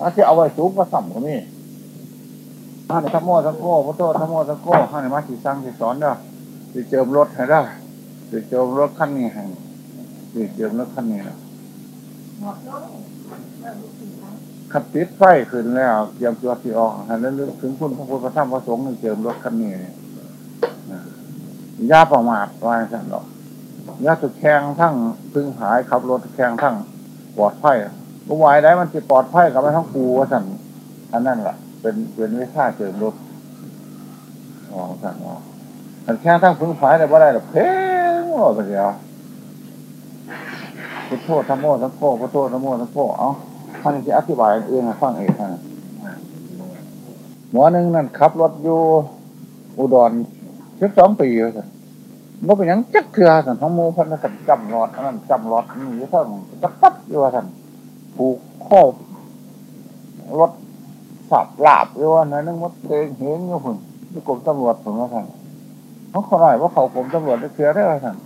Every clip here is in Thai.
อาที่เอาไว้สูงก็สั่มก็มีห้าในทั้งโม่ทั้งโก้พระโตทั้งโม่ทั้งโก้ห้าในมาสีสังสีสอนเด้อสีเจิมรถให้ได้สีเจิมรถขั้นนี้ให้สีเจิมรถขั้นนี้นะขัดติดไฟขึ้นแล้วเตรียมตัวที่ออกหันแล้วลึกถึงคุณพระพุทธพระธรรมพระสงฆ์เจิมรถขั้นนี้ย่าประมาทวายสั่นหรอกย่าตุแข่งทั้งพึ่งหายขับรถแข่งทั้งปลอดภัย รู้ไว้ได้มันจะปลอดภัยกับไม่ทั้งปูว่าสั่นอันนั้นแหละเป็นเป็นวิชาเจิมรถอ๋อสั่นว่าขันแข่ทั้งพึ่งหายได้บ่ได้หรอกเพ่งว่ไปเดียวพุทโธธรรมโมทั้งโคพุทโธธรรมโมทั้งโคเอ้าท่านจะอธิบายเองฟังเองนะหมอหนึ่งนั่นขับรถอยู่อุดรสิบสองปีเลยสิมันเป็นยังจักเถื่อสันทั้งมูพันสันจำรอดนั่นจำรอดนี่ท่าจักปั๊บอยู่สัน ผูกข้อรถสับลาบอยู่ว่านั่นนึกว่าเองเห็นอยู่หุ่นที่กรมตำรวจผมว่าท่านเขาขอหน่อยว่าเขากรมตำรวจได้เถื่อได้ท่าน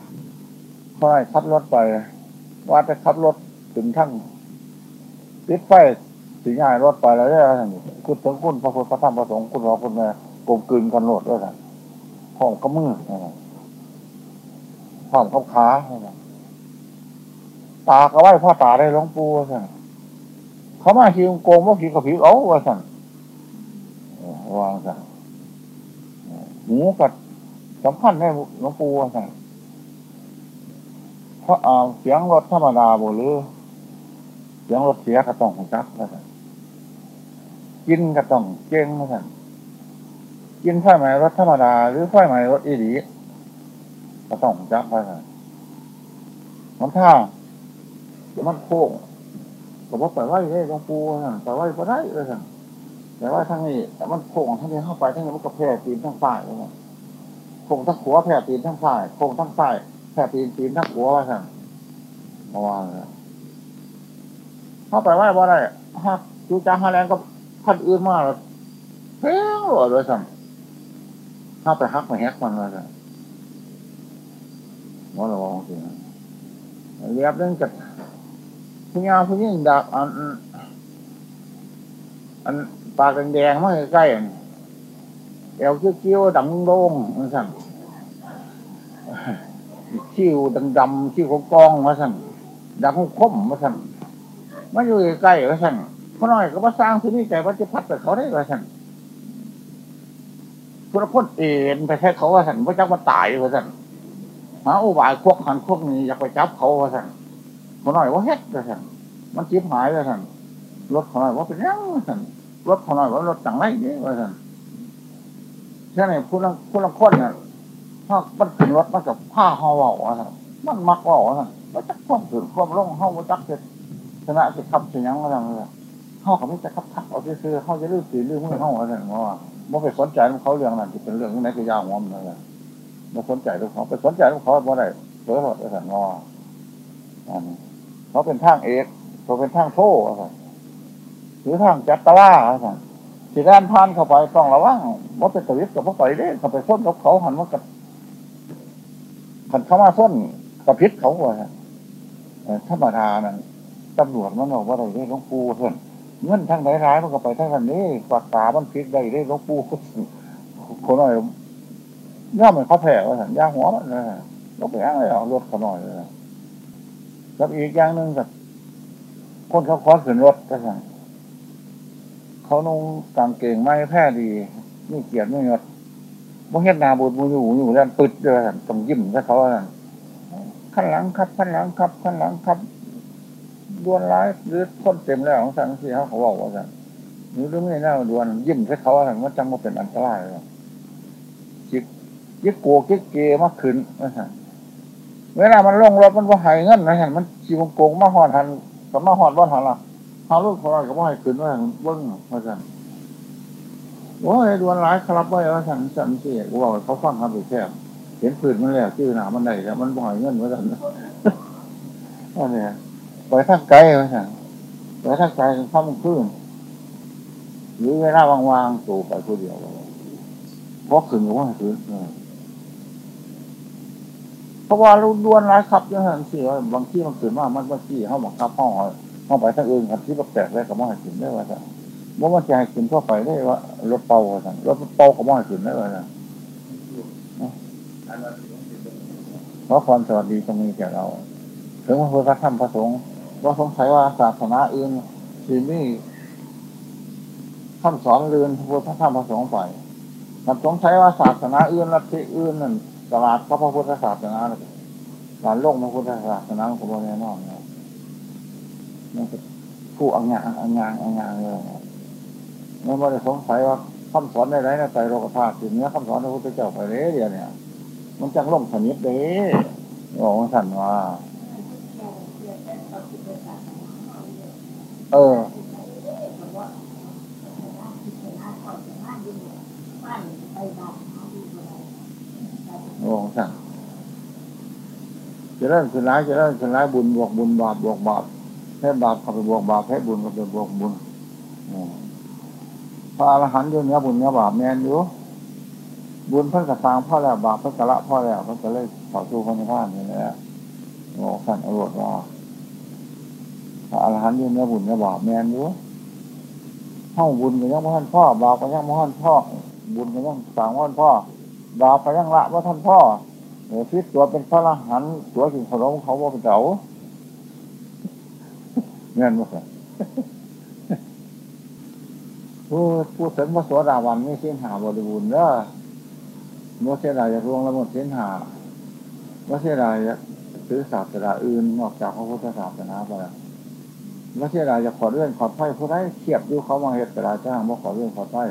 ขอหน่อยขับรถไป ว่าจะขับรถถึงทั้งติดไฟสีง่ายรถไปแล้วได้ท่านคุณถึงคุณพระพุทธพระธรรมพระสงฆ์คุณรอคุณแม่กลมกลืนกันโหลดด้วยท่านพร้อมกับมือพร้อมกับขาตากระไว้พ่อตาได้หลวงปู่สั่น เขามาขีโกงว่าขีกับผีเอาว่าสั่นวางสั่นหมูกัดสำคัญให้หลวงปู่ว่าสั่นเพราะเสียงรถธรรมดาบ่หรือเสียงรถเสียกระต้องของจักว่าสั่นกินกระต้องเก่งว่าสั่นกินไฟไหม้รถธรรมดา หรือไฟไหม้รถอีดีก็ต้องจับไปมันท่ามันโค้ง ก็บอกไปไหวได้หลวงปู่ไปไหวก็ได้เลยสั่งแต่ว่าทั้งนี้มันโค้งทั้งนี้เข้าไปทั้งนี้มันก็แผ่ตีนทั้งฝ่ายเลยโค้งทั้งหัวแผ่ตีนทั้งฝ่ายโค้งทั้งฝ่ายแผ่ตีนตีนทั้งหัวว่าสั่งมาวางเลยเข้าไปไหวบ่ได้ฮะจูจ้าฮาแรงก็พันอื่นมากเลยเฮ้ยเลยสั่งเข้าไปฮักมาแฮกมันเลยมอระวังสิเรียบเรื่องจัด ผู้ยาผู้ยิ่งดักอัน อันปากแดงๆมาใกล้ๆเอวเกี้ยวๆดังโด่งมันสั่งคิ้วดำๆคิ้วกองมาสั่งดังคมมาสั่งมาอยู่ใกล้มาสั่งพอน้อยก็มาสร้างที่นี่ใจว่าจะพัดแต่เขาได้มาสั่งคุณพ้นเอ็นไปแค่เขาว่าสั่งว่าจักมาตายว่าสั่งหาอุบายพวกหันพวกนี้อยากไปจับเขาว่าสั่ง พอหน่อยว่าเฮ็ดว่าสั่งมันจีบหายว่าสั่งรถขอหน่อยว่าเป็นยังว่าสั่งรถขอหน่อยว่ารถต่างไรเนี่ยว่าสั่งใช่ไหมผู้ละผู้ละคนน่ะถ้ามันขึ้นรถมันกับผ้าห่อว่าว่าสั่งมันมักว่าว่าสั่งว่าจักความถึงความลงเข้าว่าจักเสร็จชนะจะขับจะยังว่าสั่งเลยเข้าเขาไม่จะขับทักเอาซื้อเข้าจะลื้อสีลื้อมือเข้าว่าสั่งว่าไม่ไปสนใจเขาเรื่องนั้นจะเป็นเรื่องไหนก็ยาวหัวมันเลยมาสนใจลูกเขาไปสนใจลูกเขาบ่ได้เผลอหมดไปสั่งงอ เขาเป็นทางเอกเขาเป็นทางโท่หรือทางจัตตาล่าสั่งสีด้านพานเข้าไปต้องระวังว่าเป็นตวิทกับพวกไปเด้เขาไปส้นกับเขาหันว่ากับขันเข้ามาส้นกับพิษเขาว่าธรรมดานั่นตำรวจมันบอกว่าอะไรได้หลวงปู่เพื่อนเงินทั้งไหนร้ายมันก็ไปทั้งนั้นนี่ปากตามันพิษได้ได้หลวงปู่คนหน่อยย่ามันเขาแผ่ว่าสัญญาหัวมันเลยรถไปอ้างเลยเอารถเขาหน่อยเลย แล้วอีกอย่างหนึ่งกับคนเขาคอขึ้นรถก็สั่งเขานุ่งกางเกงไม่แพ้ดีนี่เกียรติไม่เงิดบ่เฮ็ดนาบุญมูอยู่อยู่แล้วปึดเลยต้องยิ้มถ้าเขาขั้นหลังครับขั้นหลังครับขั้นหลังครับดวนร้ายหรือคนเต็มแล้วของสั่งที่เขาเขาบอกว่าสั่งหรือไม่น่าดวนยิ้มถ้าเขาสั่งว่าจังว่าเป็นอันตรายเลยจิตยึดโกยึดเกมากขึ้นนะฮะ เวลามันลงรถมันก็หายเงินนะฮะมันจีวงโกงมาหอดหันกับมาหอดบ้านหันละหาลูกของเรากับว่าให้ขึ้นว่าเบิ้งว่าสั่นโอ้ยดวนร้ายครับว่าว่าสั่นสั่นเสียกูบอกเขาฟังครับไปแค่เห็นผืนมันแล้วชื่อหนามันไหนแล้วมันบ่อยเงินว่าสั่นนั่นเนี่ยไปทางไกลว่าสั่นไปทางไกลข้ามขึ้นหรือเวลาว่างๆตัวไปคนเดียวเพราะขึ้นว่าขึ้นเพ ราะว่าเราดวนร้ายขับยังไงสิบางที่มันเกิดมามันบางที่เขาบังคับห้องเข้าไปทั้งอื่นกันที่รถแตกได้กับมอห้ขึ้นได้ว่าจะว่ามันจะให้ขึ้นทั่วไปได้ว่ารถเป่าว่าจะรถเป่ากับมอห้ขึ้นได้ว่าจะเพราะความสวัสดีจะมีแก่เรา ถึงพระพุทธธรรมพระสงฆ์ว่าสงสัยว่าศาสนาอื่นสิมีคำสอนเรือนพระพุทธธรรมพระสงฆ์ไปมันสงสัยว่าศาสนาอื่นลัทธิอื่นนั่น ตลาดพระพุทธศาสนาการโลกพระพุทธศาสนาของเราแน่นอนนะมันผู้อังงางอังงางอังงางเลยมันไม่ได้สงสัยว่าคำสอนในไรนะใจโลกธาตุสิ่งนี้คำสอนพระพุทธเจ้าไปเลยเดียวเนี่ย มันจังล่มสนิทเด้บอกว่าสั่นว่า เออ โอ้สั่งจะเริ่มขึ้นร้ายจะเริ่มขึ้นร้ายบุญบวกบุญบาปบวกบาปให้บาปเข้าไปบวกบาปให้บุญเข้าไปบวกบุญพระอรหันต์อยู่เนื้อบุญเนื้อบาปแมนอยู่บุญพิ่งกระสางพ่อแล้วบาปพิ่งกระละพ่อแล้วพิ่งกระเลยต่อสู้พระนิพพานนี่แหละโอ้สั่นอรรถว่าพระอรหันต์อยู่เนื้อบุญเนื้อบาปแมนอยู่ห้องบุญก็ยังม่ท่านพ่อบาปก็ยังม่ท่านพ่อ บุญก็ยังสางว่าท่านพ่อ บาปก็ยังละว่าท่านพ่อเออพิษตัวเป็นพระอรหันตัวสิงขนมเขาว่าเป็นเจ้าเงี้ยมั้งผู้ผู้ถึงพระสวสดาวันนี่เส้นหาบริบูรณ์เด้อเมื่อเสียดายจะร่วงละหมดเส้นหาเมื่อเสียดายจะซื้อศาสนาอื่นนอกจากพระพุทธศาสนาไปแล้วเมื่อเสียดายจะขอเรื่องขอไพ่ผู้ใดเทียบดูเขามาเหตุกระดาจ้างว่าขอเรื่องขอไพ่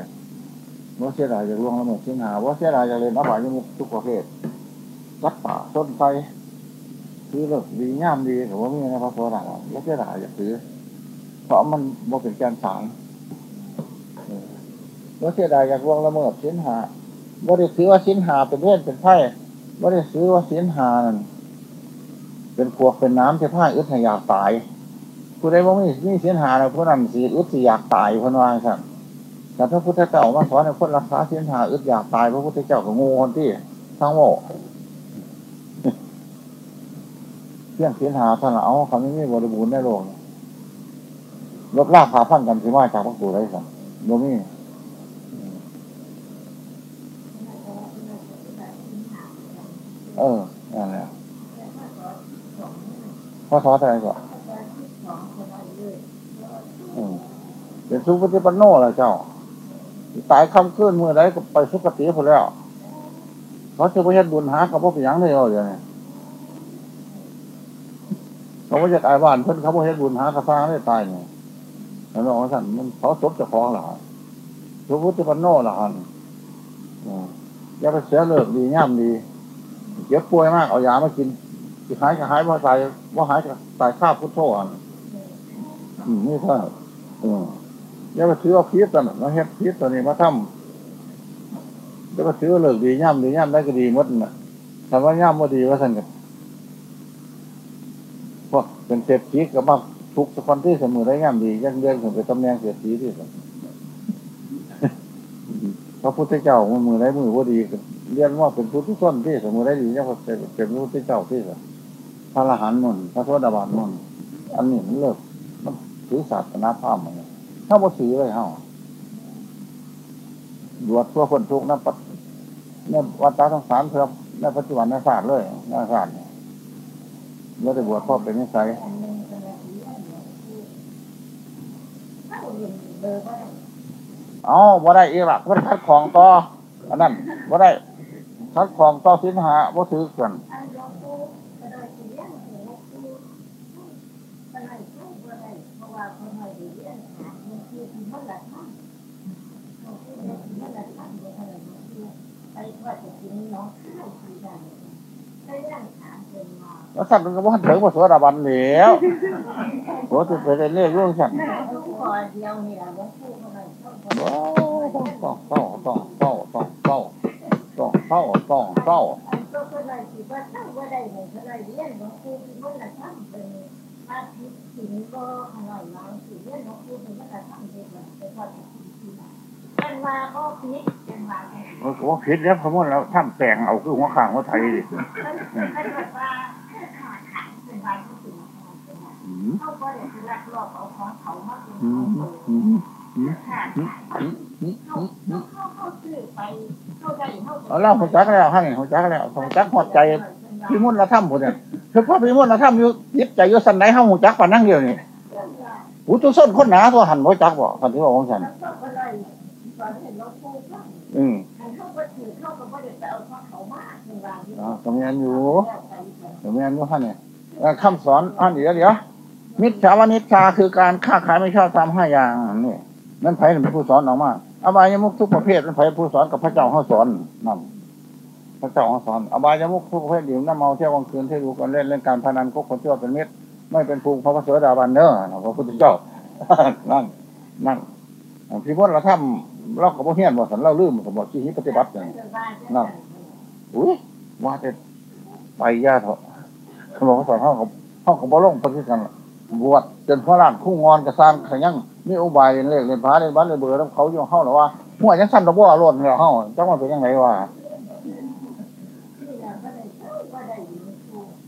เมื่อเสียดายจะร่วงละหมดสิ้นหาว่าเสียดายจะเรียนอบายมุกทุกประเภทรักป่าต้นไทรคือเลิกดีงามดีแต่ว่ามีในพระโสดาบันแล้วเสียดายอยากซื้อเพราะมันบ่เป็นแกนสารเมื่อเสียดายอยากร่วงละเมิดสิ้นหาบ่ได้ซื้อว่าสิ้นหาเป็นเลื่นเป็นไพ่บ่ได้ซื้อว่าสิ้นหานั่นเป็นพวกเป็นน้ำที่พ่ายอึดให้อยากตายผู้ใดว่าไม่มีสิ้นหาแล้วผู้นั้นสีอึดสีอยากตายคนวางครับ แต่พระพุทธเจ้ามาสอนให้คนรักษาสิ้นหาอึดอยากตายพระพุทธเจ้าก็งูคนที่ทั้งโมเพียงสิ้นหาท่านเอาคำนี้ไม่บริบูรณ์ในโลกลบลากขาพันกันสิมาจากพระปู่ได้สั่งโมมี่เออนั่นแหละพ่อสอนอะไรก่อนเป็นสุปฏิปันโนแหละเจ้า ตายคำขึ้นมือไรก็ไปสุกติพอแล้วเขาจะไปเฮ็ดบุญหากับพวกยังเลยเอาเดี๋ยวนี้เขาไม่จะตายบ้านเพิ่อนเขาไปเฮ็ดบุญหากระซ้างได้ตายเนี่ยแล้วน้องท่านมันเขาศพจะคล้องหรอสุปฏิปันโนหรอฮันอย่าไปเสียเลิกดีง่ามดีเจ็บป่วยมากเอายามากินจะหายก็หายว่าตายว่าหายก็ตายข้าพุทโธอะอืมนี่ท่า อย่าไปถือว่าพีษตัวนั้นมาเฮ็ดพีษตัวนี้มาทำอย่าไปถือเลิกดีย่ำดีย่ำได้ก็ดีมดน่ะทำว่าย่ำว่าดีว่าสั่นกันพวกเป็นเศรษฐีกับมาทุกสคนที่เสมอได้ย่ำดียังเดือนถึงไปตำแหน่งเศรษฐีที่สุดพระพุทธเจ้ามือได้มือว่าดีเรียนว่าเป็นพุทธส้นที่สมมติได้ดีเนี่ยเป็นเป็นพุทธเจ้าที่สุดพระอรหันต์มนพระโสดาบันมนอันนี้มันเลิกมันถือศาสนาพราหมณ์ ถ้าบ่ถือเลยเฮาบวชเพื่อคนทุกข์นั่นปัดเนี่ยวัฏฏะทั้งสามเพื่อในปัจจุบันในศาสตร์เลยในศาสตร์แล้วได้บวชพ่อเป็นนิสัยเอาบ่ได้อีกละเพื่อคัดของต่ออันนั้นบ่ได้คัดของต่อสินหาบ่ถือกัน แล้วสั่นมันก็ว่าถึงว่าสวดาบันแล้วโอ้จะไปเรื่อยๆเรื่องสั่นต้องต้องต้องต้องต้องต้องต้องต้องต้องต้อง ว่าผิดแล้วขโมยแล้วท่านแต่งเอาคือหัวข้างหัวไทยดิเขาก็ได้ลักลอบเอาของเขามาเป็นของตัวมอืมค่ะอืมอืมอืมเขามเขาเขาซื้อไปเขาได้เขาเอาเล่าหัวจักแล้วให้หัวจักแล้วหัวจักหัวใจพี่มุ่นละถ้ำผมเนี่ยคือพอพี่มุ่นละถ้ำยึดใจยู่สันไหนห้าหัวจักปานนั่งเดียวนี่หูตัวส้นคนหนาตัวหันหัวจักบ่คันที่ว่าของฉัน เขาก็ได้ตอนเห็นเราพูดว่าอืมเขาก็ถือเขาก็ไม่ได้ไปเอาของเขามาในรางที่อ่าก็มีอันอยู่แล้วไปก็มีอันอยู่ฮะเนี่ยเอ่อคำสอนอันเดียวเดี๋ยวมิจฉาวานิชาคือการค้าขายไม่ชอบทำห้าอย่างนี่นั่นไผ่เป็นผู้สอนออกมาอบายมุกทุกประเภทนั่นไผ่ผู้สอนกับพระเจ้าเขาสอนนั่นพระเจ้าเขาสอนอบายมุกทุกประเภทดื่มน้ำเมาเที่ยวกลางคืนเที่ยวดูกันเล่นเล่นการพนันกุกคนชั่วเป็นมิตรไม่เป็นภูมิพระเสดาบันเนอพระพุทธเจ้านั่นนั่น พี่พ้นเราทำเรากับพวกเฮียนบอสันเราลืมสมบอกที่นี้ปฏิบัติอย่างนั่นอุ้ยว่าแต่ไปยาเถอะเขาบอกเขาสอนห้องกับห้องกับบ่ลงปฏิกันบวชจนพระราชคู่งอนกระซานขยังมีอุบายเล่นเลขเล่นพาเล่นบ้านเล่นเบอร์แล้วเขาอยู่ห้องหรอว่าหัวยังสั้นตะบ่อรดเนี่ยห้องจังมันเป็นยังไงวะ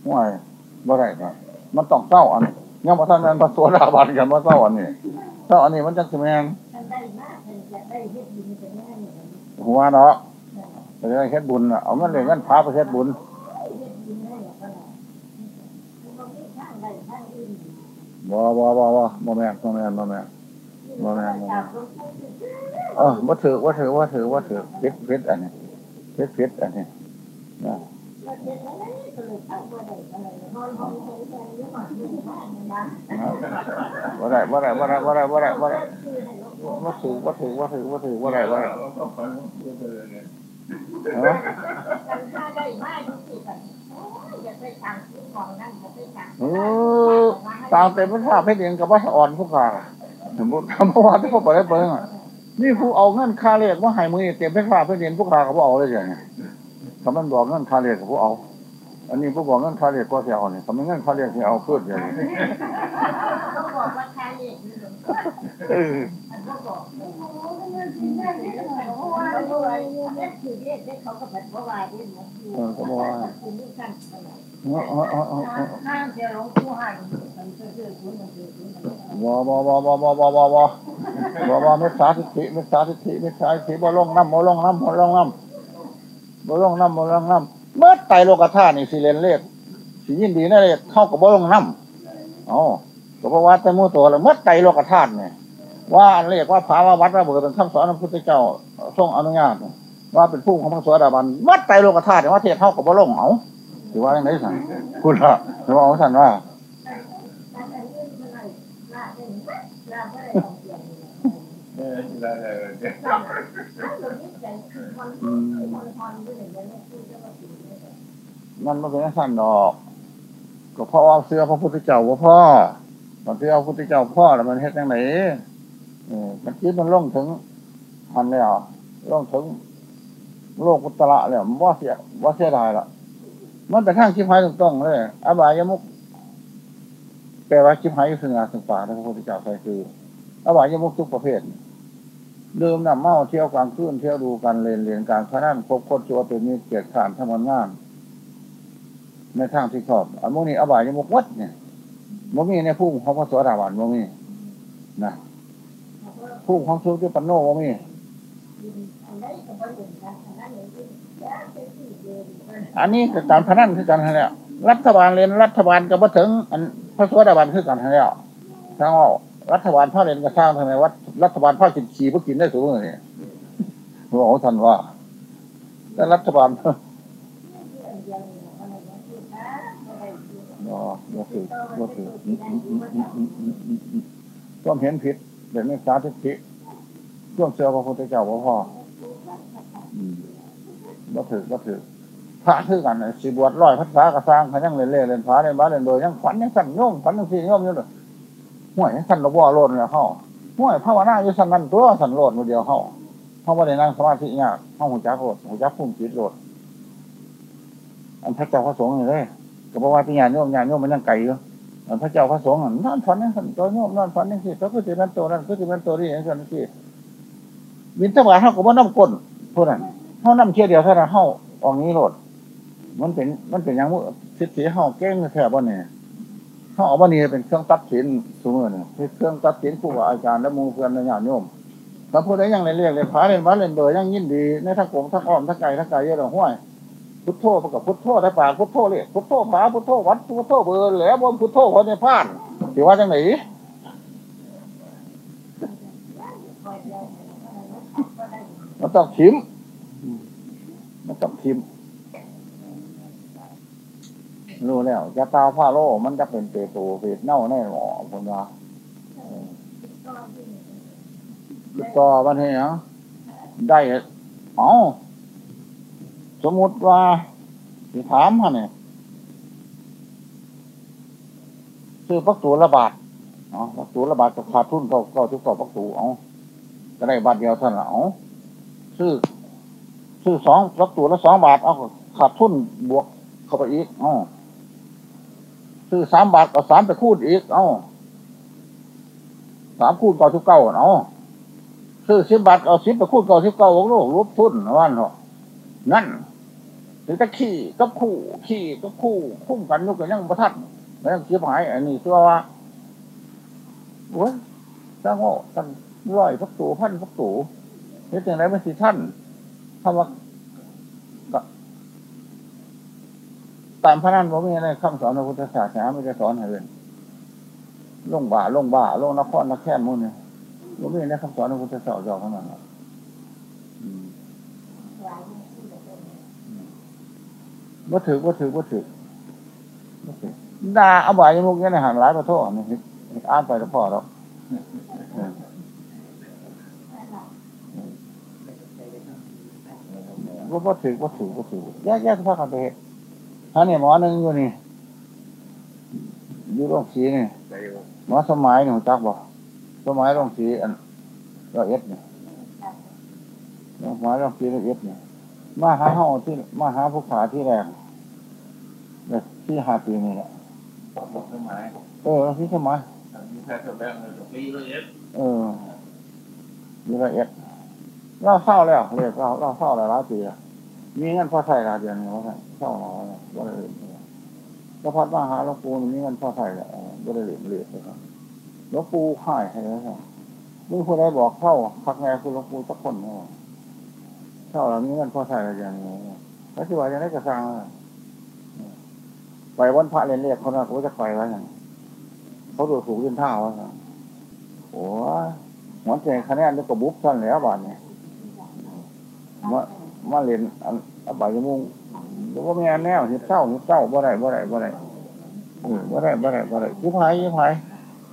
หัวบ่ได้ครับมันต้องเศร้าอันยังมาท่านนั้นพระโสดาบันกันมาเศร้าอันนี้เศร้าอันนี้มันจังสิแมน หัวเนาะไปเฮ็ดบุญน่ะเอาเงินเลยเงินพาไปเฮ็ดบุญเฮ็ดบุญได้ก็ได้มันมีทางใดทางอื่นบ่บ่บ่บ่บ่แม่นบ่แม่นบ่แม่นบ่แม่นบ่แม่นเออบ่ถือว่าถือว่าถือว่าถือเพชรเพชรอันนี้เพชรเพชรอันนี้นะบ่ได้บ่ได้บ่ได้บ่ได้บ่ได้บ่ได้บ่ถือบ่าถือบ่าถือบ่าถือบ่ได้บ่ได้เออเออตามเต็มพระภาพเพชรเองกับว่าอ่อนผู้ขาสมมติคำว่าที่พวกบ่ได้เบิ่งอะนี่ผู้เอาเงินค่าเลขว่าให้มือเต็มเพชรภาพเพชรเองผู้ขาก็บ่เอาเลยอย่างเงี้ยถ้ามันบอกเงินค่าเลขก็บ่เอา อันนี้ผู้บอกเงินค่าเลขก็เสิเอาเนี่ถ้ามันเงินค่าเลขสิเอาเพิ่นอย่างนี้เออเออก็บ่ว่าเออเออเออเออเออห้างเจ้าหลวงปู่หันมันจะเจอคุณมันเจอคุณบ่บ่บ่บ่บ่บ่บ่บ่บ่บ่มิจฉาทิฏฐิมิจฉาทิฏฐิมิจฉาทิฏฐิบ่ลงน้ำบ่ลงน้ำบ่ลงน้ำบ่ลงน้ำบ่ลงน้ำเมื่อ ไตโลกธาตุนี่สิเรนเลขสิยินดีนั่นเลขเข้ากับบ่ลงน้ำอ๋อก็เพราะว่าแต่มู่ตัวละเมื่อไตโลกธาตุเนี่ยว่าอันเลขว่าพาวะวัดว่าเบิดเป็นคำสอนของพระพุทธเจ้าทรงอนุญาตว่าเป็นผู้ของพระสวัสดิบาลเมื่อไตโลกธาตุเนี่ยว่าเทศเท่ากับบ่ลงเอาถือว่าอย่างไรสั่งคุณละถือว่าเอาสั่นว่า เออได้ได้ได้ มันไม่เป็นสั้นดอก ก็เพราะว่าเสื้อพระพุทธเจ้าว่าพ่อ มันเสื้อพระพุทธเจ้าพ่อแล้วมันเฮ็ดยังไงเออมันคิดมันล่งถึงหันแล้วล่งถึงโลกุตระแล้วมันว่าเสียว่าเสียดายละมันไปทางชิบหายถูกตรงเลยอบายมุกแปลว่าชิบหายคือสงาสึงป่าพระพุทธเจ้าใครคืออบายมุกทุกประเภท ดื่มน้ำเมาเที่ยวกลางคืนเที่ยวดูกันเล่นเรียนการพนันพบคนชัวเป็นมีเกียรติขานทำงานงานในทางที่ชอบอันพวกนี้อบายยมุกวัดเนี่ยมันมีในผู้ของพระสวัสดิบาลมันมีนะผู้ของสุจิปันโนมันมีอันนี้คือการพนันคือกันแล้วรัฐบาลเรียนรัฐบาลก็บ่ถึง อันพระสวัสดิบาลคือกันแล้วทางว่า รัฐบาลพ่อเรียนกระช่างทำไมวัดรัฐบาลพ่อกินขี่พวกกินได้สูงเลยเนี่ยหลวงท่านว่าแต่รัฐบาลอ๋อบ่ถือบ่ถือต้องเห็นผิดเด็กนักศึกษาทิฏฐิต้องเชื่อพระพุทธเจ้าพ่อพ่อบ่ถือบ่ถือพระคือกันสิบวชร้อยพระสากระซังเขายังเล่นเล่นพระเล่นบ้าเล่นโดยยังฝันยังสั่งโยมฝันยังสี่โยมอยู่เลย ห่วยสั่นระบ่โลดแล้วเฮาห่วยภาวนาอยู่สันนั่นตัวสั่นโลดมือเดียวเฮาเฮาบ่ได้นั่งสมาธิยากเฮาหูจักโลดหูจักพุ่มจิตโลดอันพระเจ้าพระสงฆ์นี่เลยก็บอกว่าที่ญาณโยมญาณโยมมันยังไกลอยู่พระเจ้าพระสงฆ์นอนฝันนั่นสันตัวโยมนอนฝันนั่นสิก็คือจะเป็นตัวนั้นก็คือเป็นตัวนี้อย่างนั้นสิวินตบาเท่ากับว่าน้ำก้นพวกนั้นเท่าน้ำเชี่ยเดียวเท่านั้นเท่าออกนี้โลดมันเป็นมันเป็นอย่างมุสิทธิเท่าแก้งแถบบ่เนี่ย เขาเอาบันนี้เป็นเครื่องตัดสินสมมติเนี่ยเป็นเครื่องตัดสินครูบาอาจารย์และมูเพื่อนในญาติโยมถ้าพูดได้ยังเรียนเรียกเรียพาเรียนวัดเรียนเบอร์ยังยินดีในทั้งกงทั้งอ้อมทั้งไก่ทั้งไก่เยอะหรอห้วยพุทโธประกับพุทโธได้ปากพุทโธเลยพุทโธผาพุทโธวัดพุทโธเบอร์แหลมบนพุทโธคนในพานถือว่าจังไหนมันต้องทิมมันต้องทิม รู้แล้วจะตาผ้าโลมันจะเป็นเปโตเปดเน่าแน่หรอคนว่าก็ที่ต่อวันนี้เนาะได้เอาสมมติว่าสิถามฮะเนี่ยซื้อปักตูละบาทเอาปักตูละบาทกับขาดทุนเขาก็ทุกต่อปักตูเอาก็ได้บาทเดียวเท่านั้นเอาซื้อซื้อสองปักตูละสองบาทเอาขาดทุนบวกเข้าไปอีกเอ ซื้อสามบาทก็สามไปคูดอีก เอาสามคูดเก้าทุกเก้าเอาซื้อสิบบาทเอาสิบไปคูดเก่าสิบเก่าของโลกรูปทุนว่าเนาะนั่นหรือจะขี่กับคู่ ขี่กับคู่คุ้มกันยุกันยังประทัดแล้วยังเสียหาย อันนี้ตัวว่าโอ้ยสร้างโง่ตั้งร้อยพักตูพันพักตูนี่ถึงไหนไม่สิท่านทำว่า ตามพระนันผมมีอะไรคำสอนพระพุทธศาสนาไม่ได้สอนให้เลยลงบ่าลงบ่าลงนครนครแค่นมุ่นเนี่ยผมไม่ได้คำสอนของพุทธศาสนาเท่านั้นหรอกอืมหลาถือบ่ถือบ่ถือบ่ถือด่าเอาบ่ายมุกเนี่ยนหันหลายประโทษนี่อ่านไปแล้วพอแล้วเออบ่บ่ถือบ่ถือบ่ถือแยกแยกสภาพกันไปเฮ็ด ฮะเนี่ยหมอหนึงอยู่นี่อยู่โรงสีนี่ใจว่าหมอสมัยนี่รู้จักบ่สมัยโรงสีอันร้อยเอ็ดนี่สมัยโรงสีร้อยเอ็ดนี่มาหาเฮาที่มาหาผู้ขาที่แรกเนี่ยที่หาปีนี่แหละบอกสมัยเออที่สมัยมีแค่ตัวแบบหนึ่งปีเลยเอ็ดเอออยู่ร้อยเอ็ดเราเศร้าแล้วเรียกเราเราเศร้าหลายหลายปีแล้ว มีเงินพอใช้ละเดือนนี้ว่าเศร้าเราล้วบ่ได้เรียนแล้วพัดมาหาหลวงปู่มีเงินพอใช้แล้วบ่ได้เรียนเรียนเลยครับหลวงปู่ข่ายให้แล้วครับมึงคนใดบอกเข้าพักแง่คือหลวงปู่สักคนเนาะเศร้าแล้วมีเงินพอใช้ละเดือนนี้แล้วที่ว่าจะได้กระซังไปวันพระเรียนเรียกเขาน่ะเขาจะไปไว้อย่างเขาดูถูกยินท่าว่าซั่นโอ้ยหัวใจคะแนนนี่ก็บุ๊บท่านแล้วบาดเนี่ย มาเรียนอันอบายมุงว่ามีอันแนวหิบเศร้าหิบเศร้าบ่ได้บ่ได้บ่ได้เออบ่ได้บ่ได้บ่ได้ยิบหายยิบหาย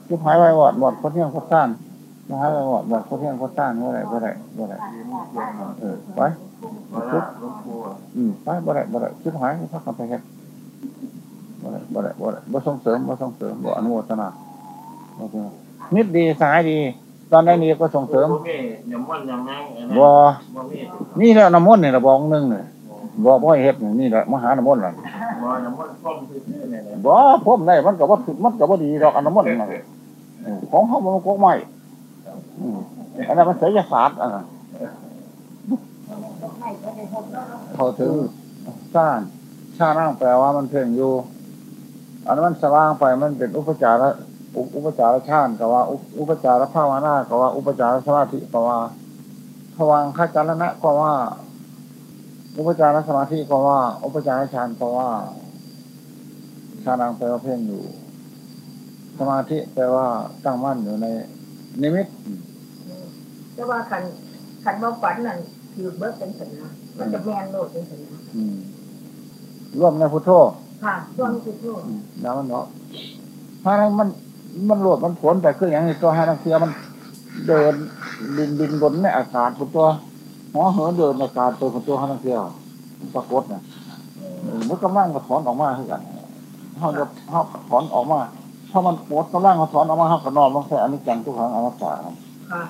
ยิบหายไว้หมดหมดคนเที่ยงคนซ่านยิบหายไว้หมดหมดคนเที่ยงคนซ่านบ่ได้บ่ได้บ่ได้เออไปมาละหลวงปู่อืมไปบ่ได้บ่ได้ยิบหายพักกันไปเฮ็ดบ่ได้บ่ได้บ่ได้บ่ส่งเสริมบ่ส่งเสริมบ่อนุโมทนาบ่ส่งนิดดีสายดี ตอนนี้ก็ส่งเสริมบ่มียำมันยำนั่งอันนั้นบ่บ่มีนี่แหล้วน้ำมนต์นี่ระบองหนึงนี่บ่บ่ให้เฮ็ดนี่นี่แหละมหาน้ำมนต์ล่ะบ่ยำมันก้มซื่อๆเนี่ยนะบ่ผมได้มันก็บ่ถึกมันก็บ่ดีดอกอันน้ำมนต์นั่นเออของเฮามันกกไม้อืมอันนั้นมันไสยศาสตร์อันนั้นไม่ก็ได้พบแล้วเขาถึงชาติชาตินั่งแปลว่ามันเพ่งอยู่ อันนั้นมันสว่างไปมันเป็นอุปจารอุ อุปจารฌานก็ว่าอุอุปจารภาวนาก็ว่า อุปจารสมาธิก็ว่าภวังคจารณะก็ว่า อุปจารสมาธิก็ว่า อุปจารฌานก็ว่าชานังแปลว่าเพ่งอยู่ สมาธิแปลว่าตั้งมั่นอยู่ในนิมิตแต่ว่าคันคันว่าฝันนั่นคือเบิกเป็นสัญญามันจะแมนโลดเป็นสัญญาอืมร่วมในพุทโธค่ะช่วงที่โลดอืมแล้วมันเนาะถ้ามัน มันโหลดมันผลไปคืออย่างนี้ตัวให้นักเสียมันเดินดินดินบนในอากาศตัวหัวเหินเดินอากาศตัวคุณตัวให้นักเสียปรากฏนะเออมันกำลังก็ถอนออกมาคือกันเขาจะเขาถอนออกมาถ้ามันปวดกำลังเขาถอนออกมาเขาก็นอนลงแค่อันนี้จังทุกครั้งอนัตตาครับค่ะ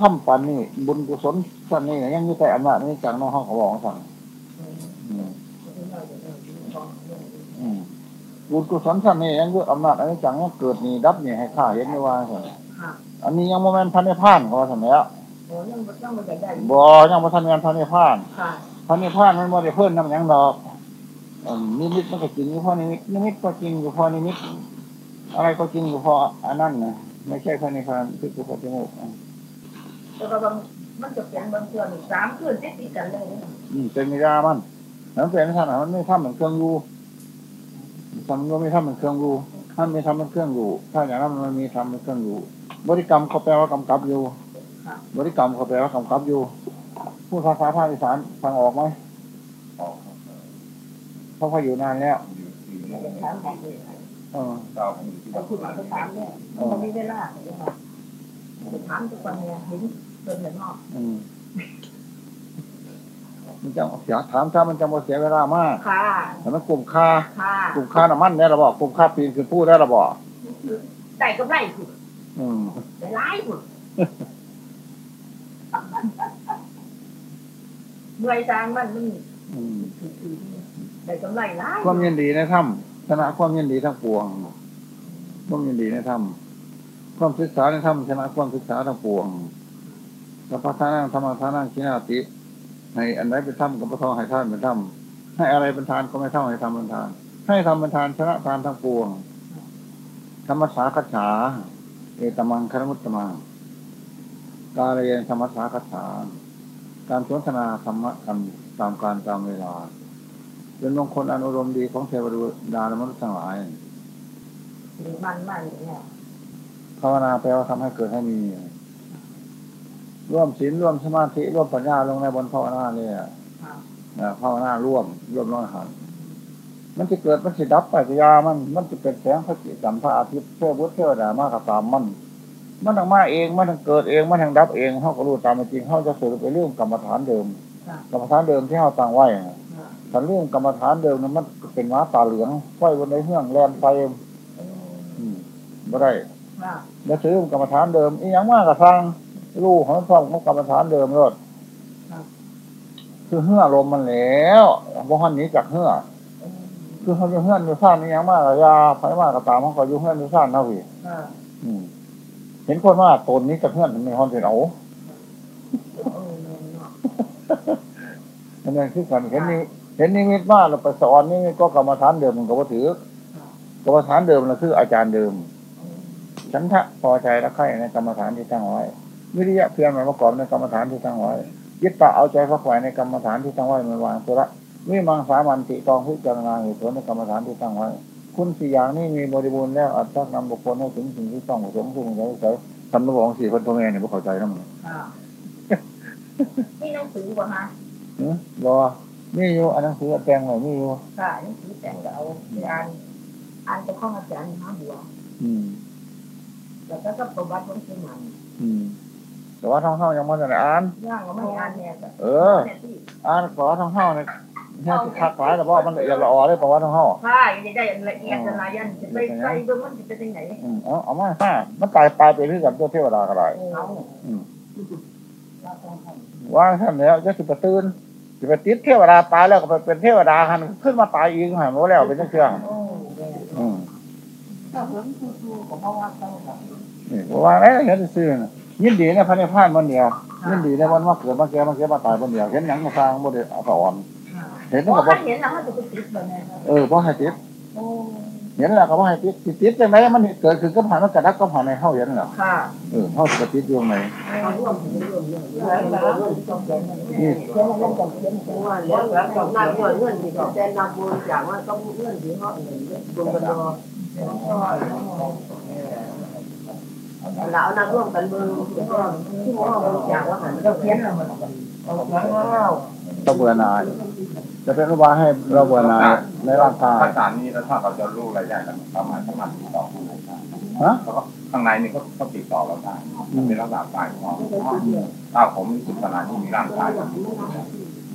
ทำปันนี่บุญกุศลสันนี่ยังอยู่แต่อำนาจนี้จังน้องเขาก็บอกสั่งอืมอืม บุญกุศลสันนี่ยังอยู่อำนาจอันนี้จังยังเกิดนี่ดับนี่ให้ข้าเห็นไม่ว่าสั่งค่ะอันนี้ยังโมเมนพันในพานเขาว่าสั่งแล้วโอ้ยังยังมันจะได้บ่ยังบ่ทันแม่นพันในพานค่ะพันในพานมันบ่ได้เพิ่นนำหยังดอกเอิ่มนิมิตมันก็จริงอยู่พอนิมิตนิมิตก็จริงอยู่พอนิมิตอะไรก็จริงอยู่เพราะอันนั้นนะไม่ใช่พระนิพพานคือคือพระจมูกอะแต่ว่าบางมันจะเป็นบางส่วนสามคืนติดติดกันเลยอืมเป็นมิรามันแล้วเป็นท่านอะมันไม่ทำเหมือนเครื่อง รูทำก็ไม่ทำเหมือนเครื่องรูท่านไม่ทำเหมือนเครื่องรูถ้าอย่างนั้นมันมีทำเหมือนเครื่องรูบริกรรมเขาแปลว่ากำกับอยู่ บริกรรมเขาแปลว่ากำกับอยู่ พูดภาษาภาคอีสานฟังออกไหมออกเพราะเขาอยู่นานแล้วอยู่ที่จะถามบอกเลยเออเก้าอยู่ที่แต่คุณมาถามเนี่ยมันมีเวลาจะถามทุกวันเนี่ยเห็นเดินเห็นนอกอื มมันจะอยากถามถ้ามันจะหมดเสียเวลามากค่ะแต่มันกลุ่มค่าค่ะกลุ่มค่าน้ำมันได้ระบอกกลุ่มค่าปีนคือพูดได้ระบอกได้ก็ได้คุณอืมได้ร้ายคุณเมื่อยจางมันมันอืมได้กำไรร้ายความยินดีในถ้ำชนะความยินดีทั้งปวง ความยินดีในถ้ำความศึกษาในถ้ำชนะความศึกษาทั้งปวงสัพพะทานังธรรมะทานังชินาติ ให้อันไหนเป็นถ้ำกับพระทองให้ท่านเป็นถ้ำให้อะไรเป็นทานก็ไม่เท่าให้ทำเป็นทาน ให้ทำเป็นทานชนะทานทั้งปวงธรรมสาคัจฉาเอตมังคารมุตตมังกาเรียนธรรมสาคัจฉาการสนทนาธรรมะกันตามการตามเวลาเป็นมงคลอันอุดมดีของเทวดาและมนุษย์ทั้งหลายมันมันเนี่ยภาวนาแปลว่าทำให้เกิดให้มี ร่วมศีลร่วมสมาธิร่วมปัญญาลงในบนภาวนาเนี่ยนะภาวนาร่วมร่วมน้อยหันมันจะเกิดมันจะดับไปจะยามัน มันจะเป็นแสงพระจิตสัมพระอาทิตย์เทวุฒิเทวดามากกับตามมัน มันทางมาเองมันทางเกิดเองมันทางดับเองเขาก็รู้ตามเป็นจริงเขาจะสื่อไปเรื่องกรรมฐานเดิม กรรมฐานเดิมที่เขาตั้งไว้นะถ้าเรื่องกรรมฐานเดิมนั้นมันเป็นม้าตาเหลืองไฟบนในเฮืองแลนไฟอืมไม่ได้ค่ะแล้วซื้อกรรมฐานเดิมอีหยังมากกับทาง ลูกของชอบของกรรมฐานเดิมรถคือเหื่อลมมันแล้วบ่ฮันหนี้จากเหื่อคือเขาอยู่เหื่อนอยู่ซ่านอีหยังมากกับยาไฟมากกับตามเขาก็อยู่เหื่อนอยู่ซ่านเท่าพี่ค่ะอืมเห็นคนว่าตนนี้จากเหื่อนมันมีความเป็นเอาอันนั้นคือกันเห็นนี่เห็นนิมิตมากเราไปสอนนี่ก็กรรมฐานเดิมมันก็บ่ถือกรรมฐานเดิมเราคืออาจารย์เดิมฉันทะพอใจและใคร่ในกรรมฐานที่ตั้งไว้ วิริยะเพียรมันประกอบในกรรมฐานที่ตั้งไว้ยึดตาเอาใจฝักใฝ่ในกรรมฐานที่ตั้งไว้ไม่วางสุระวิมังสามันติกองพิจารณาเหตุผลในกรรมฐานที่ตั้งไว้ คุณสี่อย่างนี้มีบริบูรณ์แล้วอัตถักนำบุคคลให้ถึงสิ่งที่ต้องประสงค์ซึ่งใช้ใช้ทำระบอกสี่คนพ่อแม่เนี่ยพวกเข้าใจนะมึงค่ะนี่หนังสือป่ะฮะเออรอนี่อยู่อันนั้นคือแปลงหน่อยนี่อยู่ค่ะหนังสือแต่งเอาอ่านอ่านจะข้องอาจารย์น้าบัวอืมแล้วก็ประวัติของเชียงใหม่อืม แต่ว่าท้องเฮายังไม่ได้อ่านย่างก็ไม่อ่านเนี่ยเออ อ่านขอท้องเฮาเนี่ยแค่สิคักหลายแต่ว่ามันละเอียดละออเลยเพราะว่าท้องเฮาค่ะจะได้ละเอียดละยันจะไปใส่เบื้องมันจะเป็นยังไงอืมเอาเอามาห้ามันตายปลายไปที่กับตัวเทวดาก็ได้เอาว่าท่านแล้วจะสิบตื่นสิบติดเทวดาตายแล้วก็ไปเป็นเทวดาหันขึ้นมาตายอีกหันมาแล้วเป็นเชื่องโอ้อืมถ้าเพิ่มคือของพ่อว่าต้องแบบนี่บอกว่าเอ้ยเห็นซื่อน่ะ ยินดีในพระนิพพานวันเดียวยินดีในวันมาเกิดมาแก่มาเกิดมาตายวันเดียวเห็นหยังมาสร้างบ่ได้เอาสอนเห็นเพราะแล้วก็ถ้าบ่เห็นแล้วมันจะไปติดแบบนี้เออบ่ให้ติดโอ้เห็นแล้วก็บ่ให้ติดสิติดจังไดมันเกิดขึ้นก็ผ่านมันกระดักก็ผ่านในเฮาเห็นแล้วค่ะเออเฮาสิติดอยู่ไหนเขาร่วมถึงร่วมเยอะแล้วแล้วต้องเขียนนี่เขียนแล้วต้องเขียนว่าแล้วแล้วต้องนั่งเงินเงินที่แต่นำบุญอย่างว่าต้องเงินที่เขาบุญกันรอ เราเอานักร่วมกันเมืองที่ว่าอย่างว่าหันเราเขียนเรามันเราก็เบื่อหน่าย จะเป็นรูปบาให้เราเบื่อหน่ายในร่างกายถ้าสารนี้แล้วถ้าเราจะรู้รายได้กันประมาณประมาณติดต่อข้างในได้ฮะแล้วก็ข้างในนี่ก็ก็ติดต่อเราได้เป็นลักษณะกายของถ้าผมรู้สึกขนาดนี้มีร่างกาย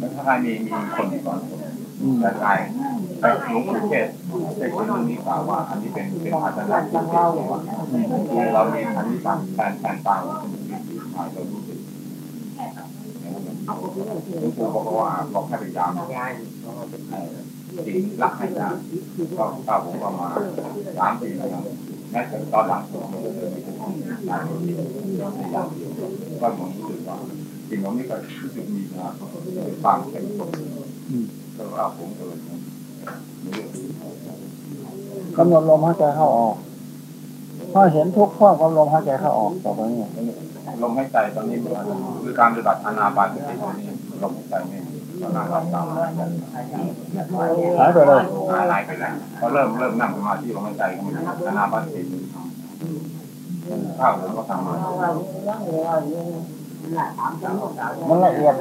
แล้วถ้าใครมีมีคนสอนผมอืมแต่กายแต่หลวงปู่เทศได้คนตรงนี้กล่าวว่า อันนี้เป็นเป็นอาจารย์ที่เทศว่าคือเรามีพันธุ์ต่างแทนแทนต่างเรารู้สึกหลวงปู่บอกว่าบอกให้พยายามสิ่งรักให้ได้ก็ถ้าผมประมาณสามปีแล้วแม้แต่ตอนหลังผมก็ยมีงานที่พยายามก็ผมรู้สึกว่า สิ่งเหล่านี้ก็รู้สึกมีนะเป็นความเป็นคนก็ว่าผมก็เลยกำหนดลมหายใจเข้าออกพอเห็นทุกข์พร้อกับลมหายใจเข้าออกต่อไปเนี้ลมหายใจตอนนี้คือการปฏิบัติอานาปานสติตอนนี้ลมหายใจไม่มีตอนนั่งหลับตาหายไปเลยหายไปแล้วพอเริ่มเริ่มนั่งสมาธิลมหายใจอานาปานสติข้าวผมก็ทำมา มันละเอียด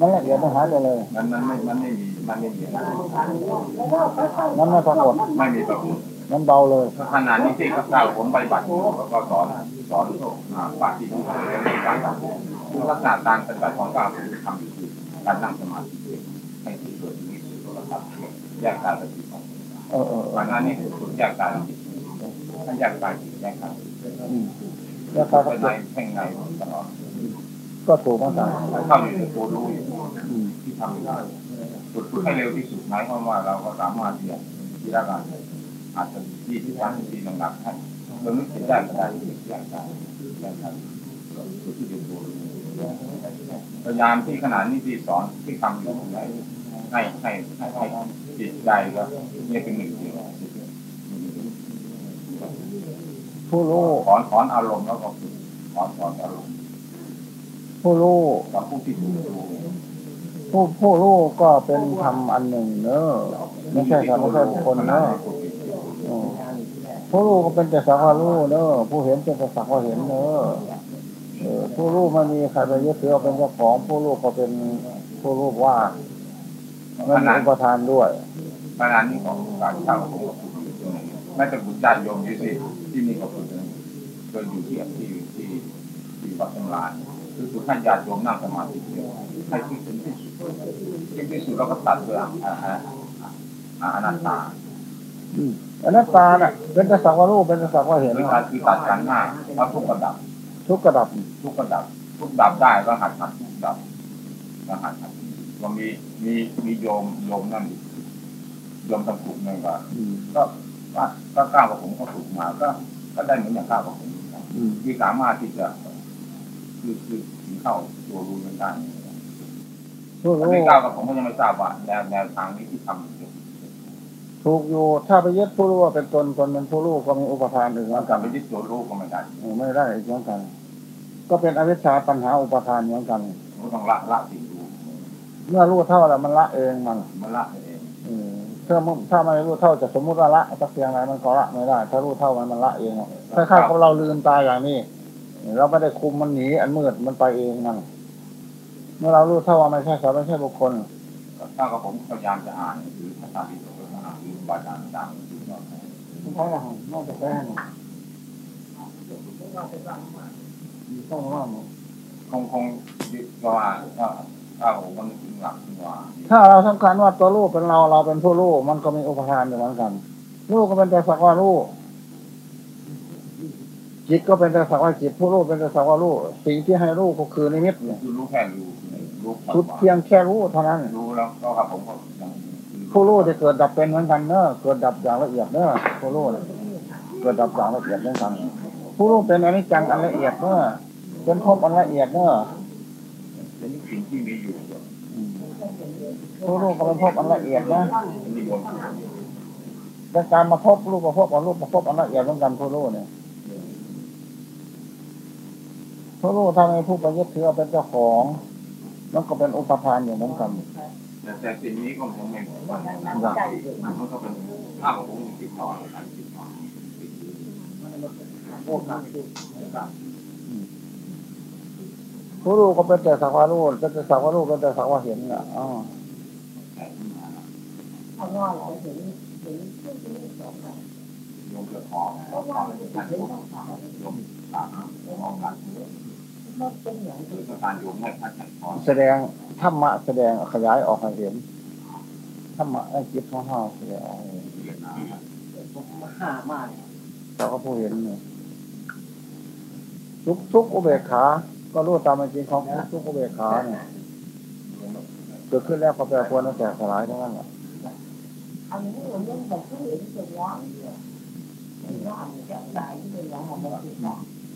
มันละเอียดมันหายไปเลย มันมันไม่มันไม่มีมันไม่มีมันไม่ปรากฏไม่มีประโยชน์มันเบาเลยขนาดนี้ที่ข้าวผมไปบัติอยู่แล้วก็สอนสอนปฏิบัติในการทำลักษณะการปฏิบัติของข้าวผมทำอยู่คือการนั่งสมาธิให้ที่เกิดนี้สุดแล้วก็แยกกายกับจิตเออเออเอก่ออนหน้านี้คือแยกกายกับจิตถ้าแยกกายจิตแยกกายอืม แล้วเขาเป็นในแข่งในตลอดก็ถูกเหมือนกันเข้าอยู่ตัวรู้อยู่ที่ทำได้ฝึกให้เร็วที่สุดหมายความว่าเราก็สามารถที่จะที่ได้การอาจจะที่ที่วันที่หนักๆให้เรานึกถึงได้ก็ได้แยกกายแยกกายฝึกที่อยู่ตัวพยายามที่ขนาดนี้ที่สอนที่ทำอยู่ตรงไหนให้ให้ให้ให้จิตใจก็เนี่ยเป็นหนึ่งเดียว ผู้รู้ถอนถอนอารมณ์แล้วก็ฝึกถอนถอนอารมณ์ผู้รู้กับผู้ที่ถูกรู้ผู้ผู้รู้ก็เป็นธรรมอันหนึ่งเนอะไม่ใช่ครับไม่ใช่บุคคลเนอะอืมผู้รู้ก็เป็นแต่สักว่ารู้เนอะผู้เห็นเป็นแต่สักว่าเห็นเนอะเออผู้รู้ไม่มีใครไปยึดถือเอาเป็นเจ้าของผู้รู้ก็เป็นผู้รู้ว่าไม่ขมีนาดอุปทานด้วยขนาดนี้ของการเช่าของ แม้แต่บุญญาติโยมที่สิที่มีกับคุณเคยอยู่ที่ที่ที่ที่วัดทั้งหลายคือคือท่านญาติโยมนั่งสมาธิเดียวให้ที่ถึงที่สุดที่ที่สุดเราก็ตัดด้วยอ่าอ่าอ่าอนัตตาอืมอนัตตาน่ะเป็นแต่สักว่ารู้เป็นแต่สักว่าเห็นคือการคือตัดขันธ์หน้าแล้วทุกระดับ ทุกกระดับ ทุกระดับ ทุกดับได้ก็หัดหัดทุกดับก็หัดหัดก็มีมีมีโยมโยมนั่นโยมทำกลุ่มหนึ่งก็ อืมก็ก็ก็ก้าวกับผมเขาฝึกมาก็ก็ได้เหมือนอย่างก้าวกับผมอืมที่สามารถที่จะคือคือถึงเข้าตัวรู้กันได้ผู้แต่รู้ไม่ก้าวกับผมก็ยังไม่ทราบว่าแนวแนวทางนี้ที่ทำอยู่ถูกอยู่ถ้าไปยึดผู้รู้ว่าเป็นตนตนเป็นผู้รู้ก็มีอุปทานอื่นเหมืมัอนนกลักับนไปยึดตัวรู้ก็ไม่ได้เออไม่ได้อีกเหมือนกัน ก็เป็นอวิชชาปัญหาอุปทานเหมือนกันมันต้องละละสิ่งรู้เมื่อรู้เท่าแล้วมันละเองมันมันละเอง เออถ้ามันถ้าไม่รู้เท่าจะสมมุติว่าละสักเพียงไรมันก็ละไม่ได้ ถ้ารู้เท่ามันมันละเองอะคล้ายๆกับเราลืมตาอย่างนี้เราไม่ได้คุมมันหนีอันมืดมันไปเองมันเมื่อเรารู้เท่าว่าไม่ใช่สัตว์ไม่ใช่บุคคลถ้ากับผมพยายามจะอ่านหรือภาษาที่ตัวอ่านหรือบาดาลต่างๆที่เราเพราะว่านอกจากแป้งต้องว่าคงคงยึดว่า ถ้าถ้าผมมันถึงหลักที่ว่าถ้าเราสำคัญว่าตัวลูกเป็นเราเราเป็นผู้ลูกมันก็มีอุปทานอยู่เหมือนกัน ลูกก็เป็นแต่สักว่าลูกจิตก็เป็นแต่สักว่าจิตผู้ลูกเป็นแต่สักว่าลูกสิ่งที่ให้ลูกก็คือนิมิตเนี่ยคือรู้แค่รู้รู้ชุดเพียงแค่รู้เท่านั้นรู้แล้วก็ครับผมก็ยังผู้รู้จะเกิดดับเป็นเหมือนกันเนอะเกิดดับอย่างละเอียดเนอะผู้รู้เนี่ยเกิดดับอย่างละเอียดเหมือนกันผู้รู้เป็นอนิจจังอันละเอียดเนอะเป็นภพอันละเอียดเนอะ เป็นสิ่งที่มีอยู่อืมผู้รู้ก็เป็นภพอันละเอียดนะนิยมเป็นการมาพบรูปประพบกับรูปประพบอันละเอียดเหมือนกันผู้รู้เนี่ยผู้รู้ทำให้ผู้ประยึดถือเอาเป็นเจ้าของมันก็เป็นอุปทานอย่างเหมือนกันแต่แต่สิ่งนี้ก็คงไม่เหมือนกันมันก็เป็นข้าวของติดต่อกันติดต่อ ผู้รู้ก็เป็นแต่สักว่ารู้เป็นแต่สักว่ารู้เป็นแต่สักว่าเห็นอะอ๋อโยมจะขอขอความเป็นธรรมโยมตามขอการคือการโยมให้ท่านให้ขอแสดงธรรมะแสดงขยายออกให้เห็นธรรมะไอ้จิตของเฮาแสดงออกให้เห็นเรียนนะเราก็ผู้เห็นเนี่ยทุกทุกอุเบกขา ก็รู้ตามเป็นจริงของทุกทุกอุเบกขาเนี่ยเกิดขึ้นแล้วก็แปรปรวนแล้วแตกสลายทั้งนั้นแหละอันนี้เราเรื่องแบบที่เห็นเป็นว่าว่าจะตายที่เป็นอย่างของมันติดต่อ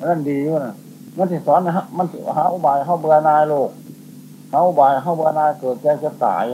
นั่นดีอยู่นะมันสิสอนนะฮะมันสิหาอุบายเข้าเบื่อนายโลกหาอุบายเข้าเบื่อนายเกิดแก่จะตาย